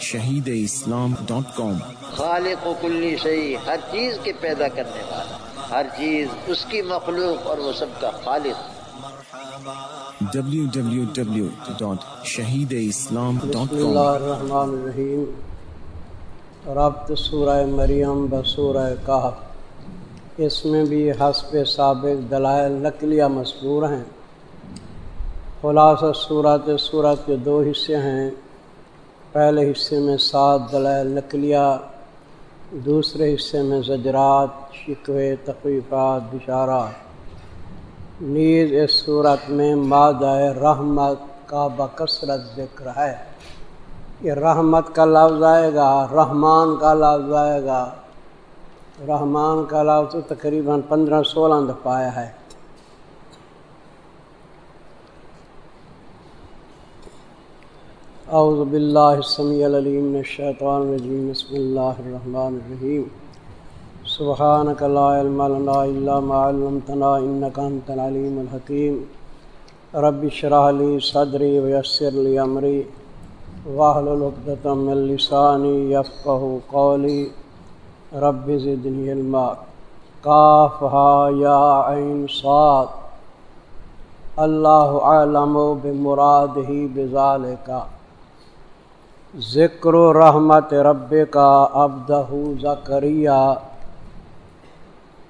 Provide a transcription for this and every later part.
شہید اسلام ڈاٹ کام۔ خالق و کلی شہی ہر چیز کے پیدا کرنے والا ہر چیز اس کی مخلوق اور وہ سب کا خالق۔ www.shahideislam.com الرحمن الرحیم۔ ربط سورہ مریم بسورہ کہف۔ اس میں بھی حسب سابق دلائل نقلیہ مذکور ہیں۔ خلاصہ صورت صورت کے دو حصے ہیں۔ پہلے حصے میں سات دلائل نقلیہ، دوسرے حصے میں زجرات، شکوے تخفیفات بشارات۔ نیز اس صورت میں مادہ رحمت کا بکثرت ذکر ہے۔ یہ رحمت کا لفظ آئے گا، رحمان کا لفظ آئے گا۔ رحمان کا لفظ تو تقریباً پندرہ سولہ دفعہ آیا ہے۔ اعوذ باللہ السمیع العلیم من الشیطان الرجیم، بسم اللہ الرحمن الرحیم۔ سبحانک لا علم لنا الا ما علمتنا انک انت العلیم الحکیم۔ رب اشرح لی صدری ویسر لی امری۔ واحلل عقدۃ من لسانی یفقهوا قولی۔ رب زدنی علما۔ کاف ہا یا عین صاد۔ اللہ عالم بمراد ہی بذالک ذکر و رحمت رب کا ابدہ زکریہ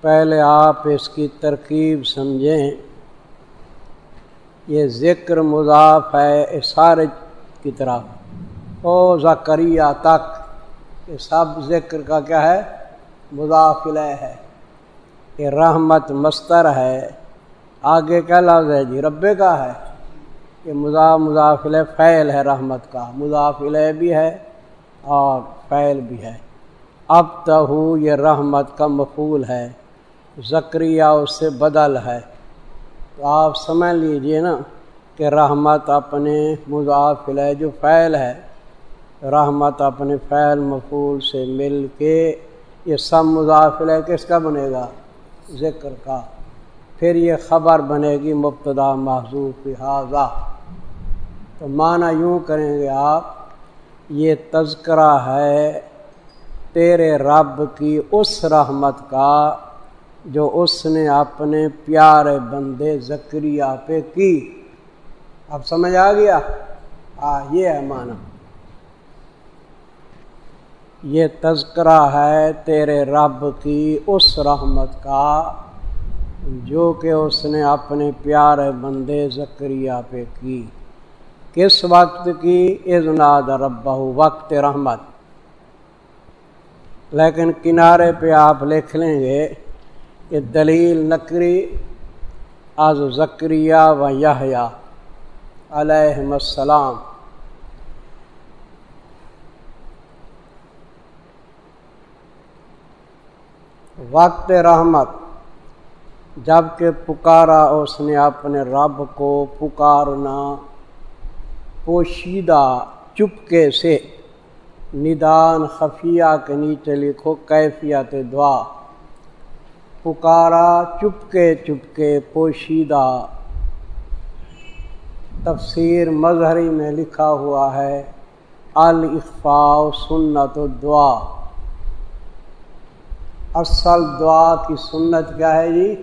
پہلے آپ اس کی ترکیب سمجھیں۔ یہ ذکر مضاف ہے اشارے کی طرف۔ او زکریہ تک، یہ سب ذکر کا کیا ہے؟ مضافل ہے۔ یہ رحمت مستر ہے۔ آگے کیا لفظ ہے؟ جی رب کا ہے۔ کہ مضاف مضافل فعل ہے رحمت کا، مضافل بھی ہے اور فعل بھی ہے۔ اب تہو یہ رحمت کا مفول ہے ذکریہ اس سے بدل ہے۔ تو آپ سمجھ لیجیے نا کہ رحمت اپنے مضافل جو فعل ہے، رحمت اپنے فعل مفول سے مل کے یہ سب مضافل کس کا بنے گا؟ ذکر کا۔ پھر یہ خبر بنے گی مبتدا محضوف لہٰذا تو معنی یوں کریں گے آپ، یہ تذکرہ ہے تیرے رب کی اس رحمت کا جو اس نے اپنے پیارے بندے ذکریہ پہ کی۔ اب سمجھ آ گیا؟ ہاں یہ ہے معنی۔ یہ تذکرہ ہے تیرے رب کی اس رحمت کا جو کہ اس نے اپنے پیارے بندے ذکریہ پہ کی۔ کس وقت کی؟ ازناد رب وقت رحمت۔ لیکن کنارے پہ آپ لکھ لیں گے کہ دلیل نکری از ذکریہ و یحییٰ علیہ السلام۔ وقت رحمت۔ جبکہ پکارا اس نے اپنے رب کو پکارنا پوشیدہ چپکے سے۔ ندان خفیہ کے نیچے لکھو کیفیت دعا۔ پکارا چپکے چپکے پوشیدہ۔ تفسیر مظہری میں لکھا ہوا ہے الفاء سنت دعا اصل دعا کی سنت کیا ہے جی؟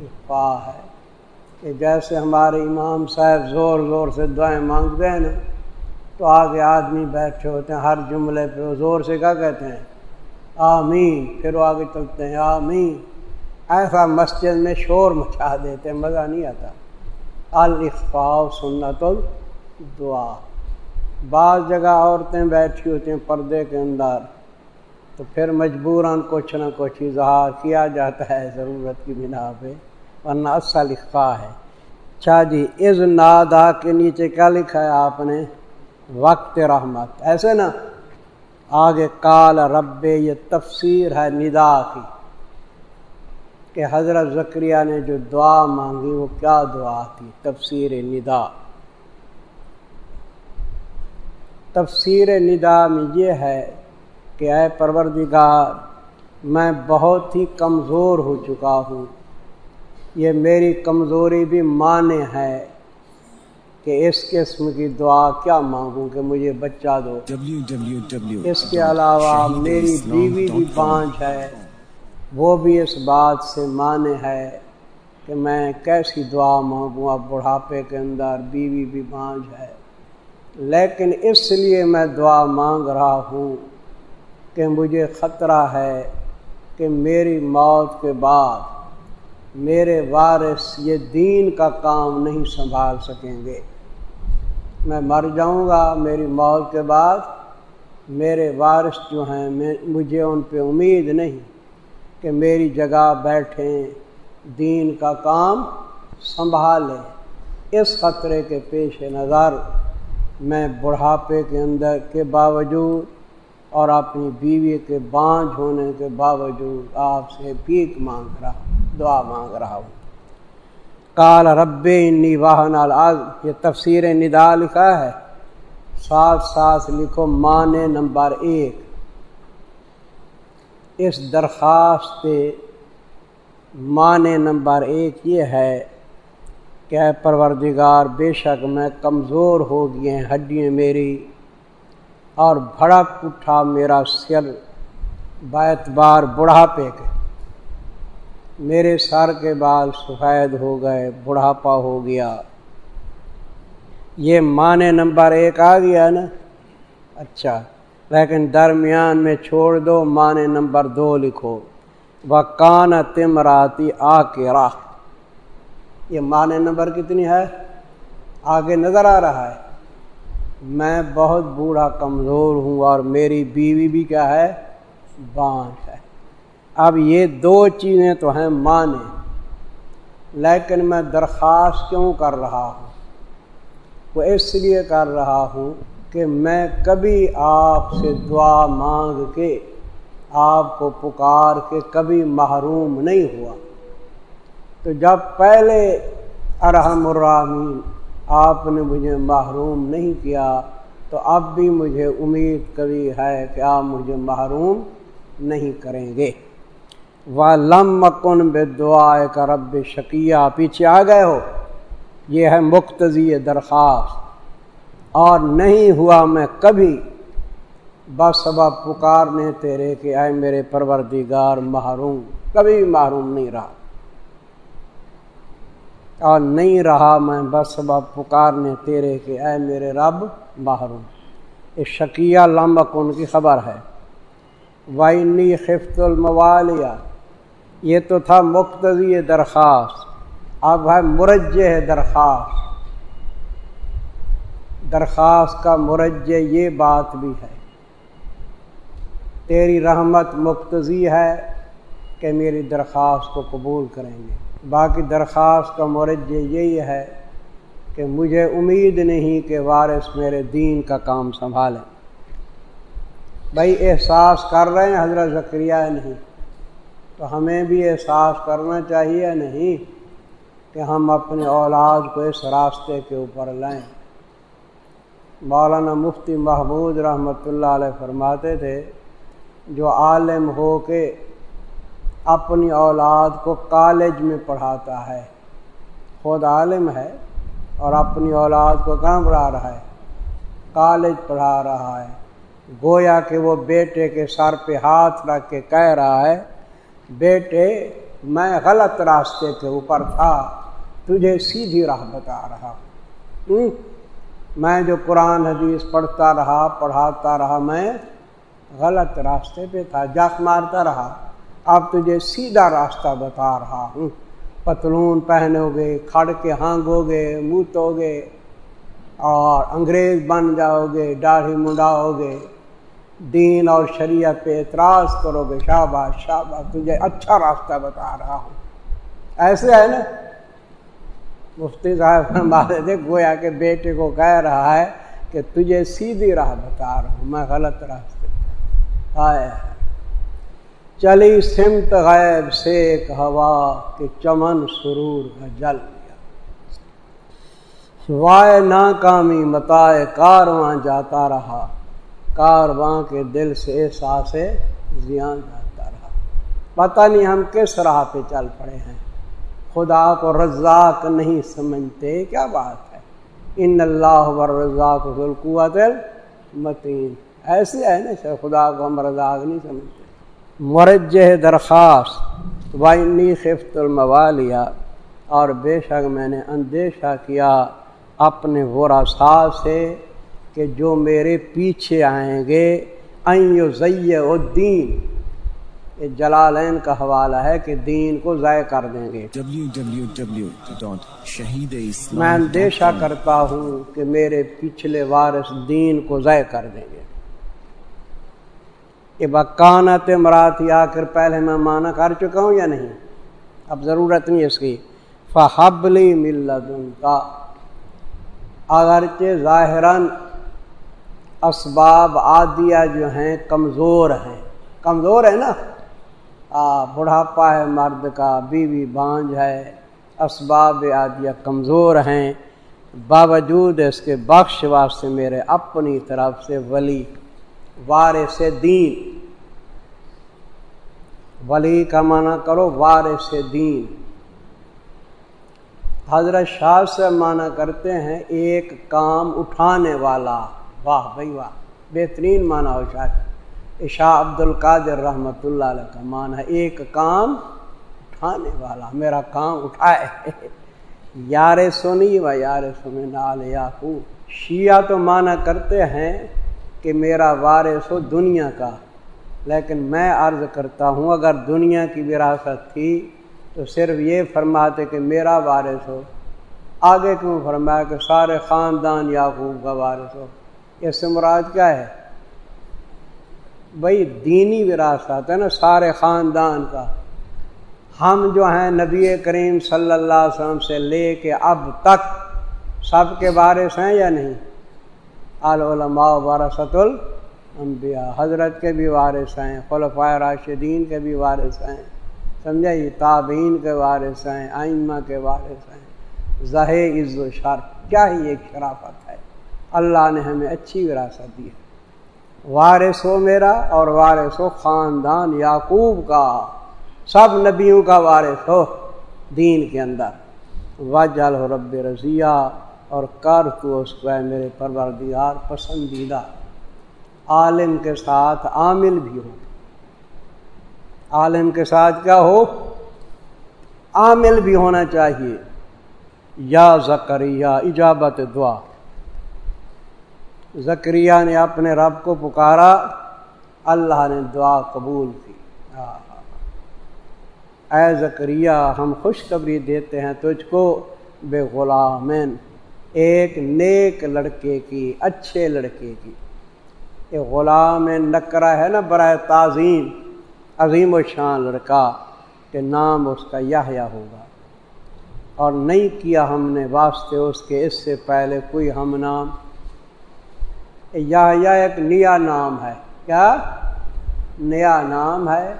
اخفا ہے کہ جیسے ہمارے امام صاحب زور زور سے دعائیں مانگتے ہیں نا، تو آگے آدمی بیٹھے ہوتے ہیں، ہر جملے پہ وہ زور سے کیا کہتے ہیں؟ آمین، پھر وہ آگے چلتے ہیں، آمین۔ ایسا مسجد میں شور مچا دیتے ہیں، مزہ نہیں آتا۔ الفاء سنت الدعا بعض جگہ عورتیں بیٹھی ہوتی ہیں پردے کے اندر، تو پھر مجبوراً کچھ نہ کچھ اظہار کیا جاتا ہے ضرورت کی بنا پہ۔ ورنہ اصل لکھا ہے۔ اچھا جی از نادا کے نیچے کیا لکھا ہے آپ نے؟ وقت رحمت۔ ایسے نا، آگے کال رب، یہ تفسیر ہے ندا کی، کہ حضرت ذکریہ نے جو دعا مانگی، وہ کیا دعا تھی؟ تفسیر ندا۔ تفسیر ندا میں یہ ہے کہ اے پروردگار، میں بہت ہی کمزور ہو چکا ہوں۔ یہ میری کمزوری بھی مانے ہے کہ اس قسم کی دعا کیا مانگوں کہ مجھے بچہ دو. اس کے علاوہ میری بیوی بھی بانج ہے۔ وہ بھی اس بات سے مانے ہے کہ میں کیسی دعا مانگوں اب بڑھاپے کے اندر بیوی بھی بانج ہے۔ لیکن اس لیے میں دعا مانگ رہا ہوں کہ مجھے خطرہ ہے کہ میری موت کے بعد میرے وارث یہ دین کا کام نہیں سنبھال سکیں گے۔ میں مر جاؤں گا میری موت کے بعد۔ میرے وارث جو ہیں مجھے ان پہ امید نہیں کہ میری جگہ بیٹھیں، دین کا کام سنبھالیں۔ اس خطرے کے پیش نظر میں بڑھاپے کے اندر کے باوجود اور اپنی بیوی کے بانجھ ہونے کے باوجود آپ سے بھیک مانگ رہا ہوں۔ دعا مانگ رہا ہوں۔ کال رب انی واہن یہ تفسیر ندا لکھا ہے۔ ساتھ ساتھ لکھو، مان نمبر ایک۔ اس درخواست پہ نمبر ایک یہ ہے کہ پروردگار، بے شک میں کمزور ہو گئے ہیں، ہڈیاں میری اور بھڑک اٹھا میرا سر بیت بار بڑھاپے کے۔ میرے سر کے بال سفید ہو گئے، بڑھاپا ہو گیا۔ یہ معنی نمبر ایک آ گیا نا؟ اچھا لیکن درمیان میں چھوڑ دو، معنی نمبر دو لکھو۔ وہ کان تم راتی آ کے راہ یہ معنی نمبر کتنی ہے؟ آگے نظر آ رہا ہے۔ میں بہت بوڑھا، کمزور ہوں اور میری بیوی بھی کیا ہے؟ بانٹ ہے۔ اب یہ دو چیزیں تو ہیں مانے لیکن میں درخواست کیوں کر رہا ہوں؟ وہ اس لیے کر رہا ہوں کہ میں کبھی آپ سے دعا مانگ کے آپ کو پکار کے کبھی محروم نہیں ہوا۔ تو جب پہلے ارحم الرحمین آپ نے مجھے محروم نہیں کیا، تو اب بھی مجھے امید کبھی ہے کہ آپ مجھے محروم نہیں کریں گے۔ و لم بے دعا کا رب شکیہ پیچھے آ گئے ہو؟ یہ ہے مقتضی درخواست۔ اور نہیں ہوا میں کبھی۔ بس سبب پکارنے تیرے کہ اے میرے پروردگار محروم۔ کبھی محروم نہیں رہا۔ اور نہیں رہا میں بس سبب پکارنے تیرے کہ اے میرے رب محروم۔ یہ شکیہ لمبک ان کی خبر ہے۔ وائنی خفت الموالیہ یہ تو تھا مقتضی درخواست، اب ہے مرجع ہے درخواست۔ درخواست کا مرجع یہ بات بھی ہے، تیری رحمت مقتضی ہے کہ میری درخواست کو قبول کریں گے۔ باقی درخواست کا مرجع یہی ہے کہ مجھے امید نہیں کہ وارث میرے دین کا کام سنبھالیں۔ بھائی احساس کر رہے ہیں حضرت ذکریہ نہیں۔ تو ہمیں بھی احساس کرنا چاہیے نہیں کہ ہم اپنے اولاد کو اس راستے کے اوپر لائیں۔ مولانا مفتی محمود رحمۃ اللہ علیہ فرماتے تھے، جو عالم ہو کے اپنی اولاد کو کالج میں پڑھاتا ہے، خود عالم ہے اور اپنی اولاد کو کہاں پڑھا رہا ہے؟ کالج پڑھا رہا ہے۔ گویا کہ وہ بیٹے کے سر پہ ہاتھ رکھ کے کہہ رہا ہے بیٹے، میں غلط راستے کے اوپر تھا، تجھے سیدھی راہ بتا رہا ہوں۔ میں جو قرآن، حدیث پڑھتا رہا، پڑھاتا رہا، میں غلط راستے پہ تھا جاک مارتا رہا۔ اب تجھے سیدھا راستہ بتا رہا ہوں۔ پتلون پہنو گے کھڑ کے ہانگو گے موتو گے اور انگریز بن جاؤ گے داڑھی منڈاؤ گے دین اور شریعت پہ اعتراض کرو گے شاباش شاباش تجھے اچھا راستہ بتا رہا ہوں۔ ایسے ہے نا؟ مفتی صاحب فرماتے تھے، گویا کے بیٹے کو کہہ رہا ہے کہ تجھے سیدھی راہ بتا رہا ہوں، میں غلط راستے آئے۔ چلی سمت غیب سے ایک ہوا کہ چمن سرور کا جل گیا۔ وائے ناکامی متائے کارواں جاتا رہا۔ کارواں کے دل سے احساس زیان جاتا رہا۔ پتہ نہیں ہم کس راہ پہ چل پڑے ہیں۔ خدا کو رزاق نہیں سمجھتے، کیا بات ہے؟ ان اللہ ورزاق ذوالقوت متین ایسے ہے نا شاید خدا کو ہم رزاق نہیں سمجھتے۔ مرجہ درخواست وائنی خفت الموالیہ۔ اور بے شک میں نے اندیشہ کیا اپنے ورثا سے کہ جو میرے پیچھے آئیں گے ضیع الدین۔ یہ جلالین کا حوالہ ہے کہ دین کو ضائع کر دیں گے۔ میں اندیشہ کرتا ہوں کہ میرے پچھلے وارث دین کو ضائع کر دیں گے۔ یہ بکانت مراتی آ کر پہلے میں مانا کر چکا ہوں یا نہیں؟ اب ضرورت نہیں اس کی۔ فحبلی ملت کا اگرچہ ظاہراً اسباب عادیہ جو ہیں کمزور ہیں۔ کمزور ہے نا؟ بڑھاپا ہے، مرد کا، بیوی بانج ہے۔ اسباب عادیہ کمزور ہیں۔ باوجود اس کے بخش واسطے میرے اپنی طرف سے ولی وار سے دین۔ ولی کا معنی کرو وار سے دین۔ حضرت شاہ سے معنی کرتے ہیں، ایک کام اٹھانے والا۔ واہ بھائی واہ، بہترین معنی ہو شاہ شاہ عبد القادر رحمۃ اللہ علیہ کا معنی ہے، ایک کام اٹھانے والا، میرا کام اٹھائے۔ یار سنی و یار سنی نال یا شیعہ تو معنی کرتے ہیں کہ میرا وارث ہو دنیا کا، لیکن میں عرض کرتا ہوں، اگر دنیا کی وراثت تھی تو صرف یہ فرماتے کہ میرا وارث ہو۔ آگے کیوں فرمایا کہ سارے خاندان یعقوب کا وارث ہو؟ اس سے مراد کیا ہے؟ بھائی دینی وراثت ہے نا سارے خاندان کا۔ ہم جو ہیں نبی کریم صلی اللہ علیہ وسلم سے لے کے اب تک سب کے وارث ہیں یا نہیں؟ علماء وارثت الانبیاء۔ حضرت کے بھی وارث ہیں خلفۂ راشدین کے بھی وارث ہیں۔ سمجھا یہ تابعین کے وارث ہیں آئمہ کے وارث ہیں۔ زہ عز و شر، کیا ہی ایک شرافت۔ اللہ نے ہمیں اچھی وراثت دی ہے۔ وارث ہو میرا اور وارث ہو خاندان یعقوب کا۔ سب نبیوں کا وارث ہو دین کے اندر۔ وجل ہو رب رضیہ اور کر تو اس کو میرے پروردگار پسندیدہ۔ عالم کے ساتھ عامل بھی ہو۔ عالم کے ساتھ کیا ہو؟ عامل بھی ہونا چاہیے۔ یا زکریہ ایجابت دعا۔ زکریہ نے اپنے رب کو پکارا، اللہ نے دعا قبول کی۔ اے زکریہ، ہم خوشخبری دیتے ہیں تجھ کو بے غلامین۔ ایک نیک لڑکے کی، اچھے لڑکے کی۔ یہ غلام نکرا ہے نا، برائے تعظیم۔ عظیم و شان لڑکا، کہ نام اس کا یا ہوگا۔ اور نہیں کیا ہم نے، واسطے اس کے اس سے پہلے کوئی ہم نام۔ یا ایک نیا نام ہے۔ کیا؟ نیا نام ہے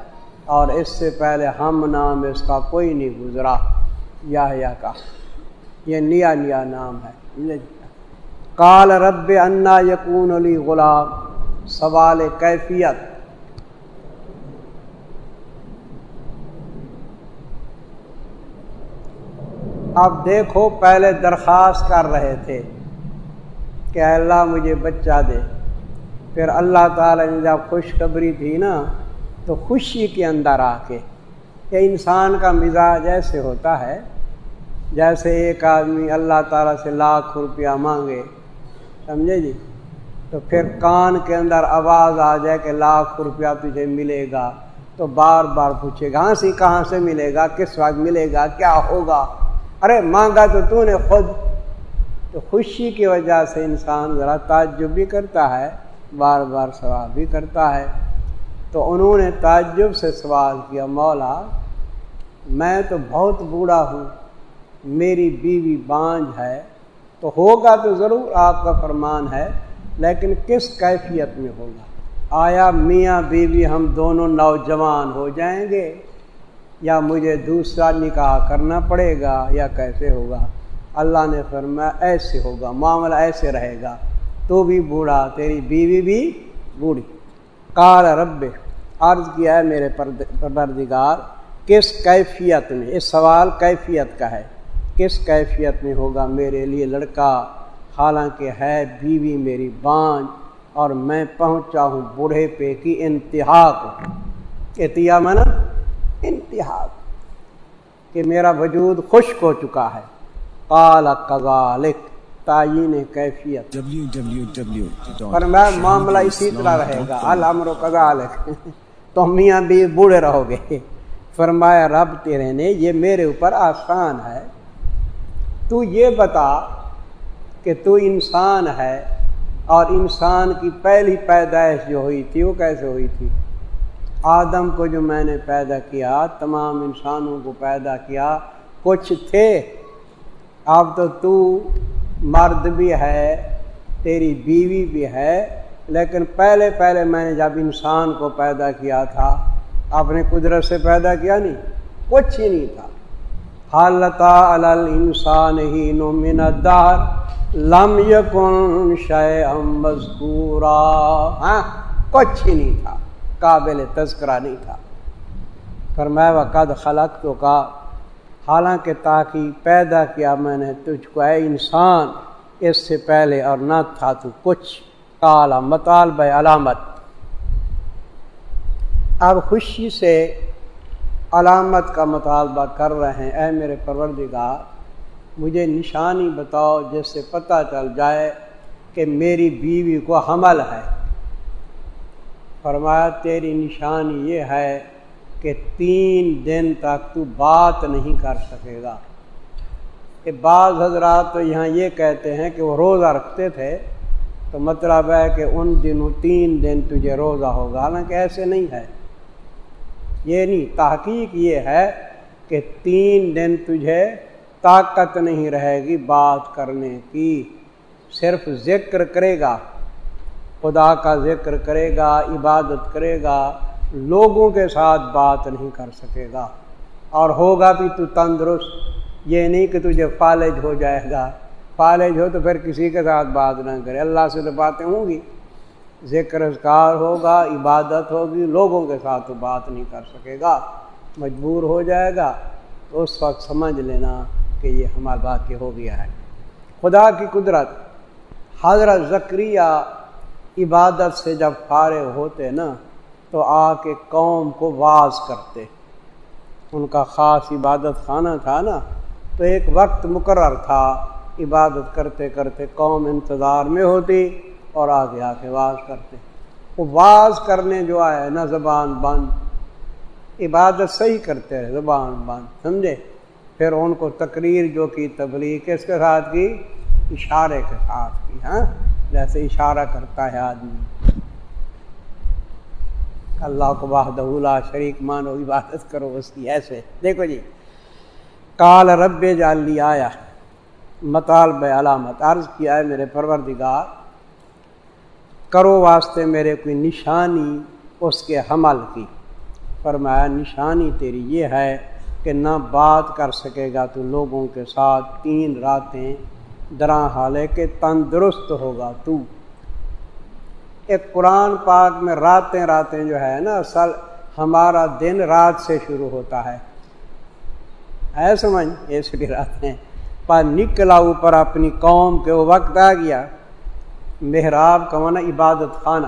اور اس سے پہلے ہم نام اس کا کوئی نہیں گزرا۔ یا کا۔ یہ نیا نیا نام ہے۔ کال رب انا یقون علی غلام۔ سوال کیفیت۔ اب دیکھو پہلے درخواست کر رہے تھے۔ کہ اللہ مجھے بچہ دے۔ پھر اللہ تعالیٰ نے جب خوشخبری تھی نا، تو خوشی کے اندر آ کے کہ انسان کا مزاج ایسے ہوتا ہے، جیسے ایک آدمی اللہ تعالیٰ سے لاکھ روپیہ مانگے، سمجھے جی؟ تو پھر کان کے اندر آواز آ جائے کہ لاکھ روپیہ تجھے ملے گا۔ تو بار بار پوچھے گا ہاں سی کہاں سے ملے گا؟ کس وقت ملے گا؟ کیا ہوگا؟ ارے، مانگا تو تو نے خود۔ تو خوشی کی وجہ سے انسان ذرا تعجب بھی کرتا ہے، بار بار سوال بھی کرتا ہے۔ تو انہوں نے تعجب سے سوال کیا، مولا، میں تو بہت بوڑھا ہوں، میری بیوی بانج ہے، تو ہوگا تو ضرور آپ کا فرمان ہے، لیکن کس کیفیت میں ہوگا؟ آیا میاں بیوی ہم دونوں نوجوان ہو جائیں گے، یا مجھے دوسرا نکاح کرنا پڑے گا، یا کیسے ہوگا؟ اللہ نے فرمایا، ایسے ہوگا، معاملہ ایسے رہے گا۔ تو بھی بوڑھا، تیری بیوی بھی بوڑھی۔ کار رب، عرض کیا ہے میرے پردگار کس کیفیت میں، اس سوال کیفیت کا ہے۔ کس کیفیت میں ہوگا میرے لیے لڑکا؟ حالانکہ ہے بیوی میری بانج اور میں پہنچا ہوں بوڑھے پہ کی انتہا کو۔ اتیا میں انتہا، کہ میرا وجود خشک ہو چکا ہے۔ کالا کزالک تعین کیفیت۔ معاملہ اسی طرح رہے گا الامر و تو میاں بھی بوڑھے رہو گے۔ فرمایا رب تیرے نے یہ میرے اوپر آسان ہے۔ تو یہ بتا کہ تو انسان ہے اور انسان کی پہلی پیدائش جو ہوئی تھی وہ کیسے ہوئی تھی؟ آدم کو جو میں نے پیدا کیا تمام انسانوں کو پیدا کیا کچھ تھے۔ اب تو تو مرد بھی ہے تیری بیوی بھی ہے لیکن پہلے پہلے میں نے جب انسان کو پیدا کیا تھا اپنے قدرت سے پیدا کیا نہیں کچھ ہی نہیں تھا حالت انسان ہی نو دار لم یکن شے مذکورا ہاں کچھ ہی نہیں تھا قابل تذکرہ نہیں تھا پر میں وقت خلق تو کا حالانکہ تاکہ پیدا کیا میں نے تجھ کو، اے انسان، اس سے پہلے اور نہ تھا تو کچھ۔ کالا مطالبہ علامت۔ اب خوشی سے علامت کا مطالبہ کر رہے ہیں۔ اے میرے پروردگار، مجھے نشانی بتاؤ جس سے پتہ چل جائے کہ میری بیوی کو حمل ہے۔ فرمایا، تیری نشانی یہ ہے کہ تین دن تک تو بات نہیں کر سکے گا۔ کہ بعض حضرات تو یہاں یہ کہتے ہیں کہ وہ روزہ رکھتے تھے، تو مطلب ہے کہ ان دنوں تین دن تجھے روزہ ہوگا۔ حالانکہ ایسے نہیں ہے۔ یہ نہیں، تحقیق یہ ہے کہ تین دن تجھے طاقت نہیں رہے گی بات کرنے کی۔ صرف ذکر کرے گا، خدا کا ذکر کرے گا، عبادت کرے گا۔ لوگوں کے ساتھ بات نہیں کر سکے گا۔ اور ہوگا بھی تو تندرست۔ یہ نہیں کہ تجھے فالج ہو جائے گا۔ فالج ہو تو پھر کسی کے ساتھ بات نہ کرے۔ اللہ سے تو باتیں ہوں گی۔ ذکر اذکار ہوگا، عبادت ہوگی، لوگوں کے ساتھ تو بات نہیں کر سکے گا۔ مجبور ہو جائے گا۔ تو اس وقت سمجھ لینا کہ یہ ہمارا واقع ہو گیا ہے۔ خدا کی قدرت، حضرت ذکریہ عبادت سے جب فارغ ہوتے نا تو آ کے قوم کو واز کرتے۔ ان کا خاص عبادت خانہ تھا نا، تو ایک وقت مقرر تھا۔ عبادت کرتے کرتے قوم انتظار میں ہوتی اور آگے آ کے واز کرتے۔ وہ واز کرنے جو آئے نہ زبان بند۔ عبادت صحیح کرتے رہے، زبان بند، سمجھے؟ پھر ان کو تقریر جو کی، تبلیغ کس کے ساتھ کی؟ اشارے کے ساتھ کی ہاں؟ جیسے اشارہ کرتا ہے آدمی۔ اللہ کو بہدہ شریک مانو، عبادت کرو، اس کی ایسے۔ دیکھو جی کال رب جالی آیا مطالب علامت، عرض کیا ہے میرے پروردگار، کرو واسطے میرے کوئی نشانی اس کے حمل کی۔ فرمایا، نشانی تیری یہ ہے کہ نہ بات کر سکے گا تو لوگوں کے ساتھ تین راتیں درا حالے کے تندرست ہوگا تو۔ ایک قرآن پاک میں راتیں راتیں جو ہے نا اصل ہمارا دن رات سے شروع ہوتا ہے۔ ہے سمجھ؟ ایسے راتیں۔ پر نکلا اوپر اپنی قوم کے، وہ وقت آ گیا۔ محراب کا مانا عبادت خانہ۔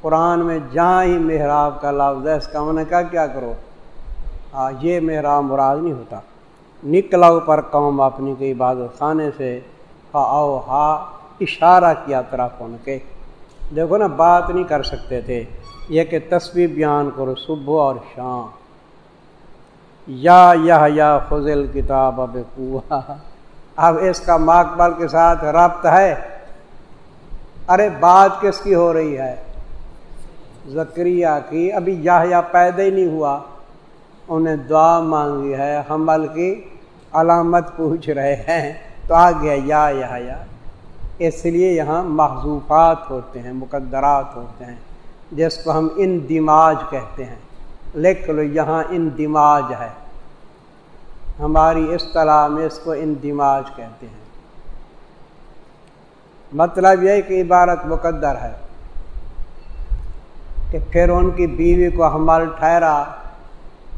قرآن میں جہاں ہی محراب کا لفظ ہے، اس کا مانا کیا کیا کرو؟ ہاں یہ محراب مراد نہیں ہوتا۔ نکلا اوپر قوم اپنی کے عبادت خانے سے او ہا، اشارہ کیا طرف ان کے۔ دیکھو نا، بات نہیں کر سکتے تھے۔ یہ کہ تصویر بیان کرو صبح اور شام۔ یا یا فضل کتاب اب اب اس کا ماکبل کے ساتھ ربط ہے۔ ارے، بات کس کی ہو رہی ہے؟ زکریہ کی۔ ابھی یا پیدا ہی نہیں ہوا۔ انہیں دعا مانگی ہے، حمل کی علامت پوچھ رہے ہیں۔ تو آ گیا یا یا اس لیے یہاں محضوفات ہوتے ہیں، مقدرات ہوتے ہیں، جس کو ہم ان دماج کہتے ہیں۔ لکھ لو یہاں ان دماج ہے۔ ہماری اصطلاح میں اس کو ان دماج کہتے ہیں۔ مطلب یہ کہ عبارت مقدر ہے کہ پھر ان کی بیوی کو حمل ٹھہرا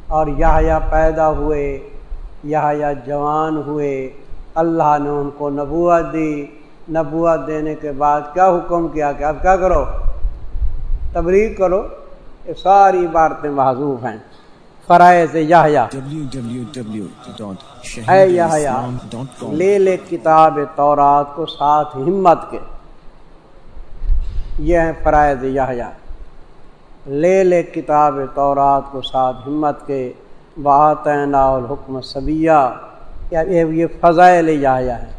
اور یا پیدا ہوئے یا جوان ہوئے۔ اللہ نے ان کو نبوت دی۔ نبوت دینے کے بعد کیا حکم کیا کہ اب کیا کرو؟ تبلیغ کرو۔ یہ ساری عبارتیں معذوف ہیں۔ فرائض یحییٰ۔ لے لے کتاب تورات کو ساتھ ہمت کے۔ یہ ہیں فرائض یحییٰ۔ لے لے کتاب تورات کو ساتھ ہمت کے۔ بات الحکم صبیہ یہ فضائل یحییٰ ہے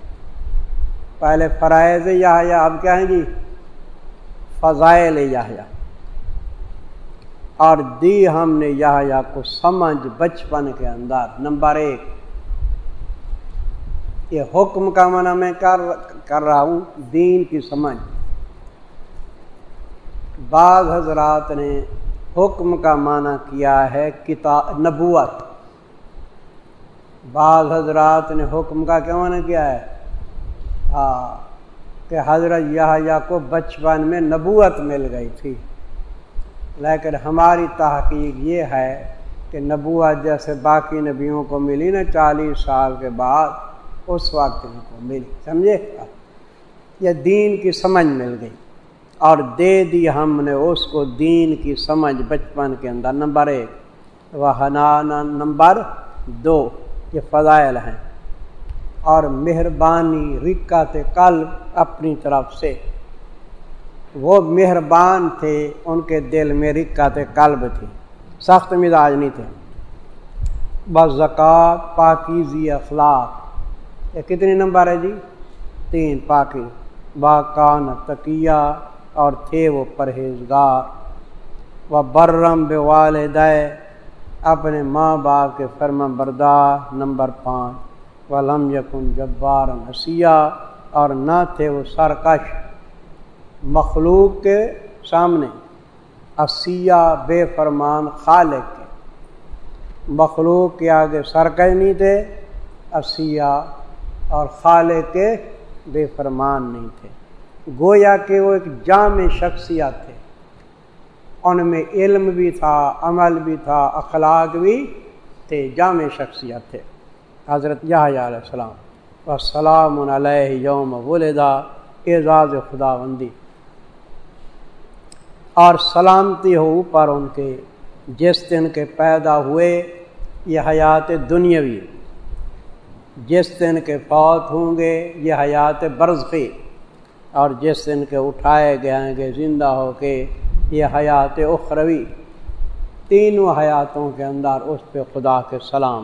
پہلے فرائض یحییٰ اب کیا ہیں جی فضائل یحییٰ۔ اور دی ہم نے یا کو سمجھ بچپن کے اندر۔ نمبر ایک، یہ حکم کا منع میں کر کر رہا ہوں، دین کی سمجھ۔ بعض حضرات نے حکم کا معنی کیا ہے کتاب نبوت۔ بعض حضرات نے حکم کا کیا معنی کیا ہے؟ ہاں کہ حضرت یا کو بچپن میں نبوت مل گئی تھی۔ لیکن ہماری تحقیق یہ ہے کہ نبوت جیسے باقی نبیوں کو ملی نا چالیس سال کے بعد، اس وقت ان کو ملی، سمجھے؟ یہ دین کی سمجھ مل گئی۔ اور دے دی ہم نے اس کو دین کی سمجھ بچپن کے اندر، نمبر ایک۔ وہ نمبر دو، یہ فضائل ہیں۔ اور مہربانی رکت قلب اپنی طرف سے۔ وہ مہربان تھے، ان کے دل میں رکت قلب تھی۔ سخت مزاج نہیں تھے۔ بس زکوٰۃ، پاکیزی اخلاق۔ یہ کتنی نمبر ہے جی؟ تین پاکی۔ باقان تقیہ، اور تھے وہ پرہیزگار۔ و برم بے والدے اپنے ماں باپ کے فرم بردار نمبر پانچ۔ و لم یکن جبار نسیہ اور نہ تھے وہ سرکش مخلوق کے سامنے۔ اسیہ بے فرمان خالق کے۔ مخلوق کے آگے سرکش نہیں تھے اسیہ اور خالق کے بے فرمان نہیں تھے۔ گویا کہ وہ ایک جامع شخصیت تھے۔ ان میں علم بھی تھا، عمل بھی تھا، اخلاق بھی تھے، جامع شخصیت تھے۔ حضرت علیہ السلام وسلام علیہ یوم ولدا اعزاز خدا بندی اور سلامتی ہو اوپر ان کے، جس دن کے پیدا ہوئے یہ حیات دنیاوی، جس دن کے فوت ہوں گے یہ حیات برزخی، اور جس دن کے اٹھائے گئے گے زندہ ہو کے یہ حیات اخروی۔ تینوں حیاتوں کے اندر اس پہ خدا کے سلام۔